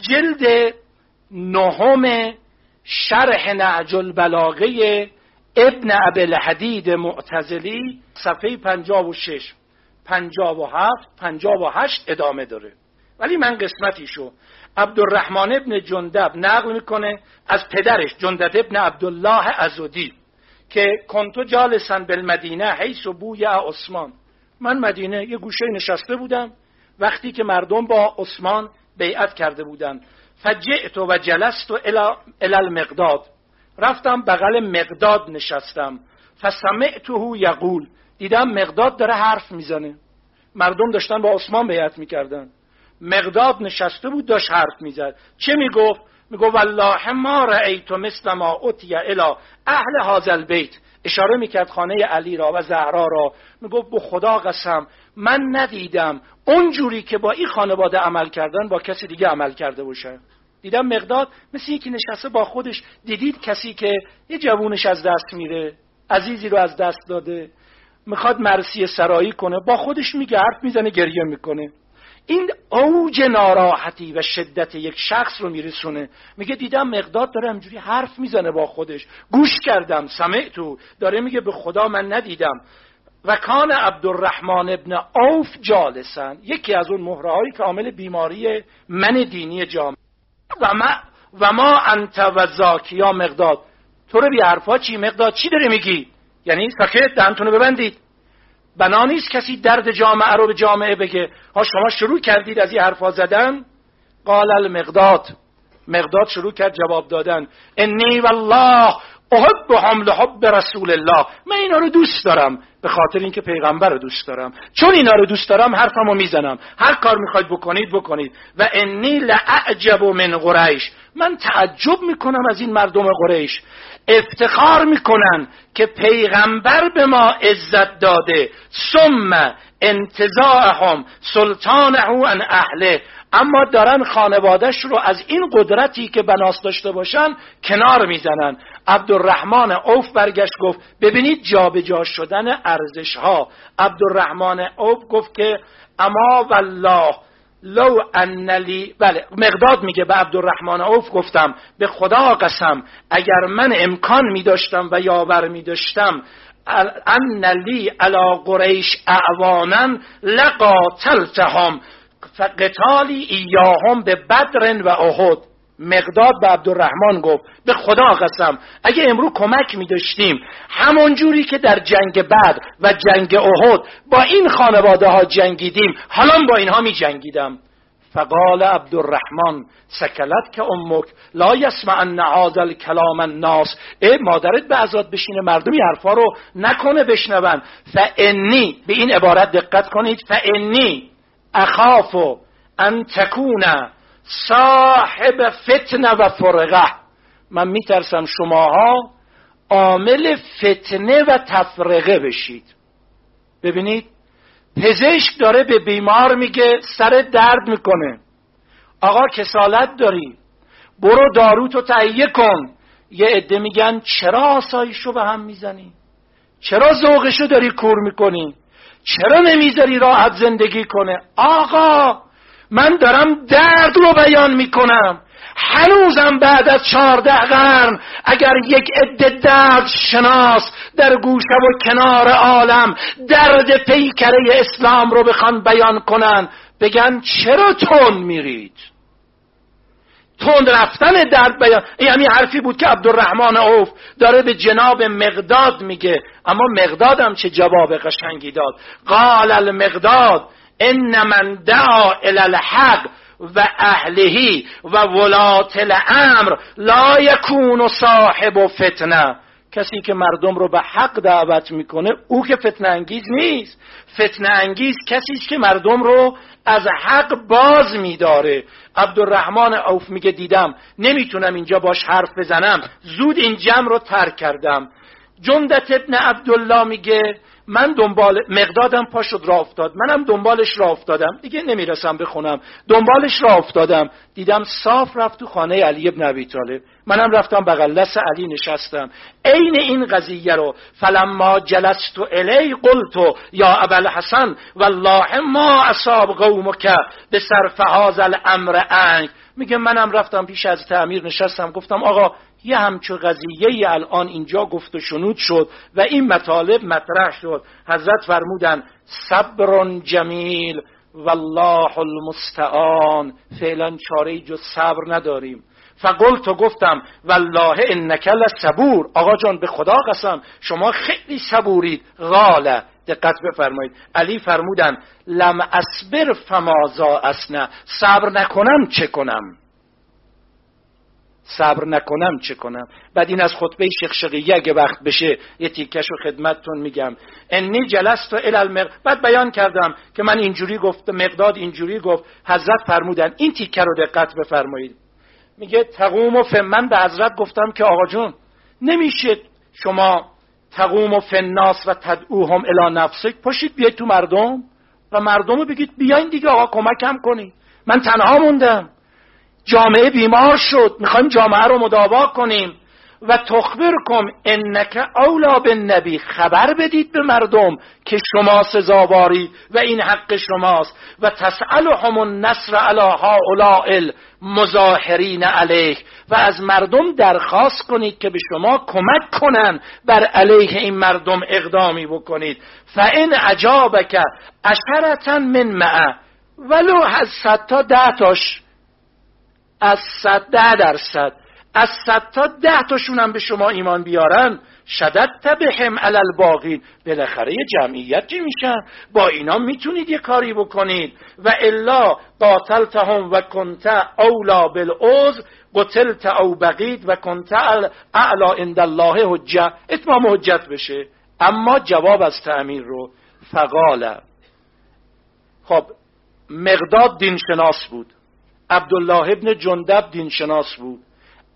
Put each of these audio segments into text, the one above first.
جلد نهم شرح نعج البلاغه ابن ابل حدید معتزلی صفحه 56 57 58 ادامه داره. ولی من قسمتیشو عبدالرحمن ابن جندب نقل می‌کنه از پدرش جندب ابن عبدالله ازودی که کنتو جالسن بالمدینه حیث و بوی عثمان. من مدینه یه گوشه نشسته بودم. وقتی که مردم با عثمان بیعت کرده بودند فجعت و جلست و المقداد. رفتم بغل مقداد نشستم. فسمعته یقول. دیدم مقداد داره حرف می‌زنه. مردم داشتن با عثمان بیعت می‌کردن. مقداد نشسته بود داشت حرف می‌زد. چه می‌گفت؟ می‌گفت والله ما رأیت مثل ما اتیا الا اهل هذا البیت. اشاره می‌کرد خانه علی را و زهرا را. می‌گفت به خدا قسم من ندیدم اونجوری که با این خانواده عمل کردن با کسی دیگه عمل کرده باشه. دیدم مقداد مثل یکی نشسته با خودش. دیدید کسی که یه جوونش از دست میره عزیزی رو از دست داده. می‌خواد مرسی سرایی کنه با خودش میگه حرف می‌زنه گریه می‌کنه. این اوج ناراحتی و شدت یک شخص رو میرسونه. میگه دیدم مقداد داره همجوری حرف می‌زنه با خودش. گوش کردم تو داره میگه به خدا من ندیدم. و کان عبدالرحمن ابن اوف جالسن یکی از اون مهره که عامل بیماری من دینی جامعه. و ما, و ما انت و زاکی یا مقداد. تو رو بی حرفا چی مقداد؟ چی داری میگی؟ یعنی ساکت دهنتونو ببندید. بنا نیست کسی درد جامعه رو به جامعه بگه. ها شما شروع کردید از این حرفا زدن؟ قال المقداد. مقداد شروع کرد جواب دادن. انی والله احب حمل حب رسول الله. من اینا رو دوست دارم. به خاطر اینکه پیغمبر رو دوست دارم. چون اینا رو دوست دارم حرفمو می‌زنم. هر کار می‌خواید بکنید بکنید. و انی لعجب من قریش. من تعجب می‌کنم از این مردم قریش. افتخار می‌کنن که پیغمبر به ما عزت داده. ثم انتزاعهم سلطانه ان اهله. اما دارن خانوادش رو از این قدرتی که بناس داشته باشن کنار می‌زنن. عبدالرحمن اوف برگشت گفت ببینید جابجا شدن ارزش ها عبدالرحمن اوف گفت که اما والله لو انلی بله مقداد میگه به عبدالرحمن اوف گفتم به خدا قسم اگر من امکان می داشتم و یاور می داشتم ان لی علا قریش اعوانن لقاتلتهم فقتالی ایاهم به بدرن و احد. مقداد به عبدالرحمن گفت به خدا قسم اگه امرو کمک می داشتیم همون جوری که در جنگ بدر و جنگ احد با این خانواده ها جنگیدیم حالا با اینها می جنگیدم فقال عبدالرحمن سکلت که امک لا یسمع ان هذا الكلام الناس. ای مادرت به ازاد بشینه مردمی حرفا رو نکنه بشنون. فانی به این عبارت دقت کنید. فانی اخاف ان تکون صاحب فتنه و فرقه. من میترسم شماها عامل فتنه و تفرقه بشید. ببینید پزشک داره به بیمار میگه سر درد می‌کنه. آقا کسالت داری. برو داروتو تهیه کن. یه عده میگن چرا آسایشو به هم می‌زنی؟ چرا ذوقشو داری کور می‌کنی؟ چرا نمی‌ذاری راحت زندگی کنه؟ آقا من دارم درد رو بیان می‌کنم. هنوزم بعد از چهارده قرن اگر یک عده درد شناس در گوشه و کنار عالم درد پیکره اسلام رو بخوان بیان کنن بگن چرا تون میرید؟ تند رفتن درد بیان این همین حرفی بود که عبدالرحمن عوف داره به جناب مقداد میگه. اما مقدادم چه جواب قشنگی داد؟ قال المقداد ان من دعا الى الحق و اهلهی و ولات الامر لا یکون صاحب فتنه. کسی که مردم رو به حق دعوت می‌کنه او که فتنه انگیز نیست. فتنه انگیز کسی که مردم رو از حق باز میداره. عبدالرحمن اوف میگه دیدم نمی‌تونم اینجا باش حرف بزنم. زود این جمع رو ترک کردم. جندت ابن عبدالله میگه من دنبال مقدادم پا شد را افتاد. منم دنبالش را افتادم. دیگه نمی‌رسم بخونم دنبالش را افتادم. دیدم صاف رفت تو خانه علی ابن ابی طالب. منم رفتم بغل. دست علی نشستم. عین این قضیه رو فلما جلست الی قلت یا ابل حسن والله ما اصاب قومک به صرف الامر انگ میگه منم رفتم پیش از تعمیر نشستم. گفتم آقا یه همچو قضیه الان اینجا گفت و شنود شد و این مطالب مطرح شد. حضرت فرمودن صبر جمیل والله المستعان. فعلا چاره جز صبر نداریم. فقلت و گفتم والله انک لصبور. آقا جان به خدا قسم شما خیلی صبورید. غاله دقت بفرمایید. علی فرمودن لم اسبر فمازا اسنه صبر نکنم چه کنم؟ صبر نکنم چه کنم؟ بعد این از خطبه شقشقیه اگه وقت بشه یه تیکش رو خدمتتون میگم. انی جلست و المق بعد بیان کردم که من اینجوری گفت مقداد اینجوری گفت حضرت فرمودن این تیکه رو دقت بفرمایید. میگه تقوم و من به حضرت گفتم که آقا جون نمیشه شما تقوم و فناس و تدعوهم الی نفسک پشید بیاید تو مردم و مردم رو بگید بیاین دیگه آقا کمکم کنید من تنها موندم. جامعه بیمار شد. می‌خوایم جامعه رو مداوا کنیم. و تخبر کن انک اولا به نبی خبر بدید به مردم که شما سزاواری و این حق شماست. و تسألهم النصر علی هؤلاء المظاهرین علیه. و از مردم درخواست کنید که به شما کمک کنن. بر علیه این مردم اقدامی بکنید. فان عجابک اشرتا من معه ولو از تا ده تاش. از صد ده درصد. از صد تا ده تاشون هم به شما ایمان بیارن شدت تبهم علل باقین بالاخره جمعیتی میشن. با اینا می‌تونید یه کاری بکنید. و الا قاتلتهم و کنت اولا بالعوز قتلت او بقید و کنت اعلا عند الله حجه. اتمام حجت بشه. اما جواب از تعمیر رو فقال خب مقداد دینشناس بود. عبدالله ابن جندب دینشناس بود.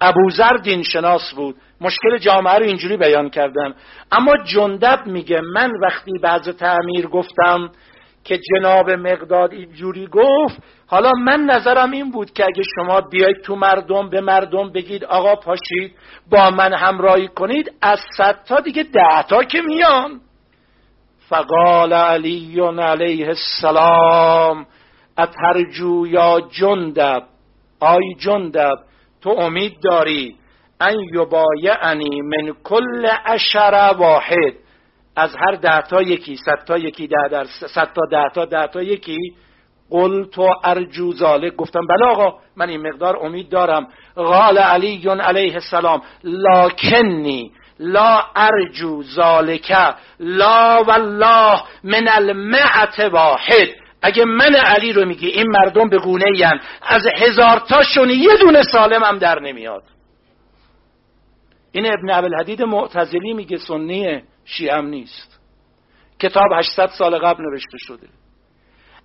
ابوذر دینشناس بود. مشکل جامعه رو اینجوری بیان کردم اما جندب میگه من وقتی بعض تعمیر گفتم که جناب مقداد اینجوری گفت حالا من نظرم این بود که اگه شما بیاید تو مردم به مردم بگید آقا پاشید با من همراهی کنید از صد تا دیگه ده تا که میان. فقال علی علیه السلام. اترجو یا جندب؟ آی جندب تو امید داری. ان یبایعنی من کل عشر واحد. از هر ده تا یکی صد تا یکی ده در صد تا ده تا ده تا یکی. قل تو ارجو ذالک گفتم بله آقا من این مقدار امید دارم. قال علی علیه السلام لاکنی لا ارجو ذالک لا والله من المعت واحد. اگه من علی رو میگی این مردم به گونه این از هزار تاشون یه دونه سالم هم در نمیاد. این ابن عبدالحدید معتزلی میگه سنی شیعم نیست. کتاب 800 سال قبل نوشته شده.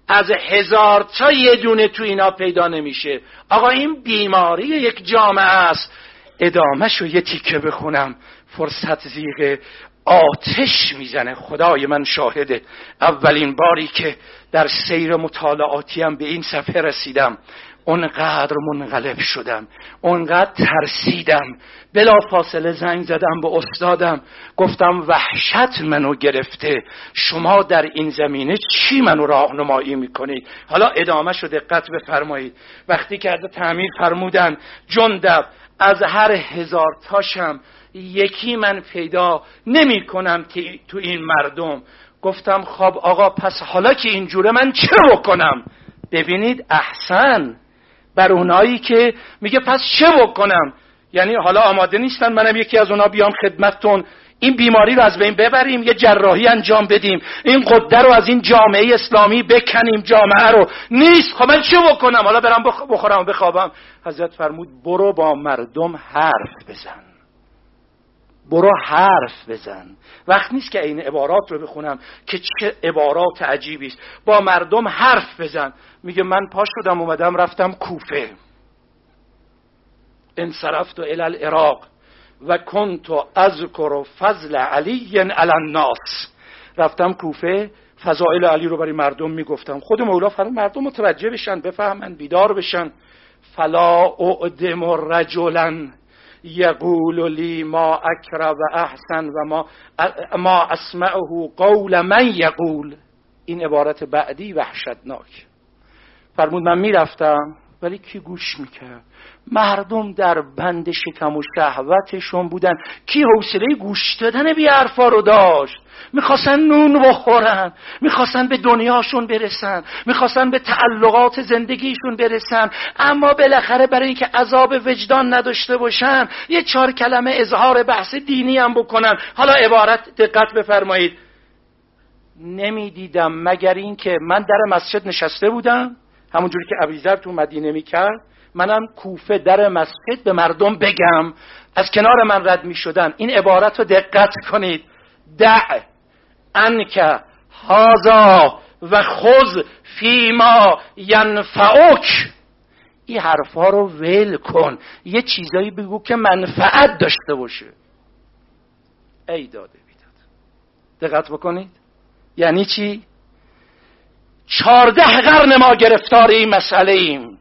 از هزار تا یه دونه تو اینا پیدا نمیشه. آقا این بیماری یک جامعه است. ادامهش رو یه تیکه بخونم. فرصت زیغه. آتش می‌زنه. خدای من شاهده اولین باری که در سیر مطالعاتیم به این صفحه رسیدم. اونقدر منقلب شدم. اونقدر ترسیدم. بلا فاصله زنگ زدم به استادم. گفتم وحشت منو گرفته. شما در این زمینه چی منو راهنمایی می‌کنید حالا ادامه شو دقت بفرمایید. وقتی که از تعمیر فرمودن جندب از هر هزار تاشم یکی من پیدا نمی کنم تو این مردم. گفتم خب آقا پس حالا که اینجوره من چه بکنم ببینید احسن بر اونایی که میگه پس چه بکنم؟ یعنی حالا آماده نیستن منم یکی از اونا بیام خدمتتون. این بیماری رو از بین ببریم یه جراحی انجام بدیم. این قده رو از این جامعه اسلامی بکنیم جامعه رو. نیست. خب من چه بکنم؟ حالا برم بخورم و بخوابم. حضرت فرمود برو با مردم حرف بزن. برو حرف بزن. وقت نیست که این عبارات رو بخونم که چه عبارات عجیبی است. با مردم حرف بزن. میگه من پا شدم اومدم رفتم کوفه. انصرفت الى العراق. و کنت اذکر فضل علی علی الناس. رفتم کوفه فضائل علی رو برای مردم می‌گفتم. خود مولا فرمود مردم متوجه بشن بفهمن بیدار بشن. فلا اعدم رجلا یقول لی ما اکرم و احسن و ما, ما اسمعه قول من یقول. این عبارت بعدی وحشتناک. فرمود من می‌رفتم. ولی کی گوش می‌کرد؟ مردم در بند شکم و شهوتشون بودن. کی حوصله گوش دادن بی حرفا رو داشت؟ می‌خواستن نون بخورن. می‌خواستن به دنیاشون برسن. می‌خواستن به تعلقات زندگیشون برسن. اما بالاخره برای اینکه عذاب وجدان نداشته باشن یه چهار کلمه اظهار بحث دینی هم بکنن. حالا عبارت دقت بفرمایید. نمی‌دیدم مگر اینکه من در مسجد نشسته بودم؟ همونجوری که ابیذر تو مدینه می‌کرد منم کوفه در مسجد به مردم بگم از کنار من رد می شدن این عبارت رو دقت کنید. دع انک هازا و خذ فیما ینفعک. این حرفها رو ول کن. یه چیزایی بگو که منفعت داشته باشه. ای داده بیداد. دقت بکنید. یعنی چی؟ چارده قرن ما گرفتار این مسئله ایم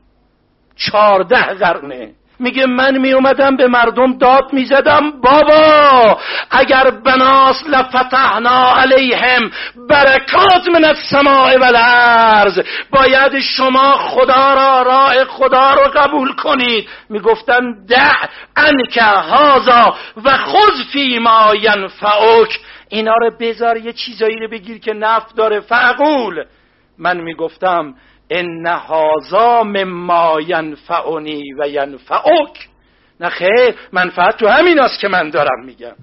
چارده قرنه. میگه من می اومدم به مردم داد می‌زدم. بابا اگر بناس لفتحنا علیهم برکات من السماء و الارض باید شما خدا را راه خدا رو قبول کنید. می‌گفتن دع انک هازا و خذ فی ما ینفعک. اینا رو بذار یه چیزایی رو بگیر که نفع داره. فقول من می‌گفتم ان هازا مما ینفعنی و ینفعک. نه خیر منفعت تو همین است که من دارم میگم.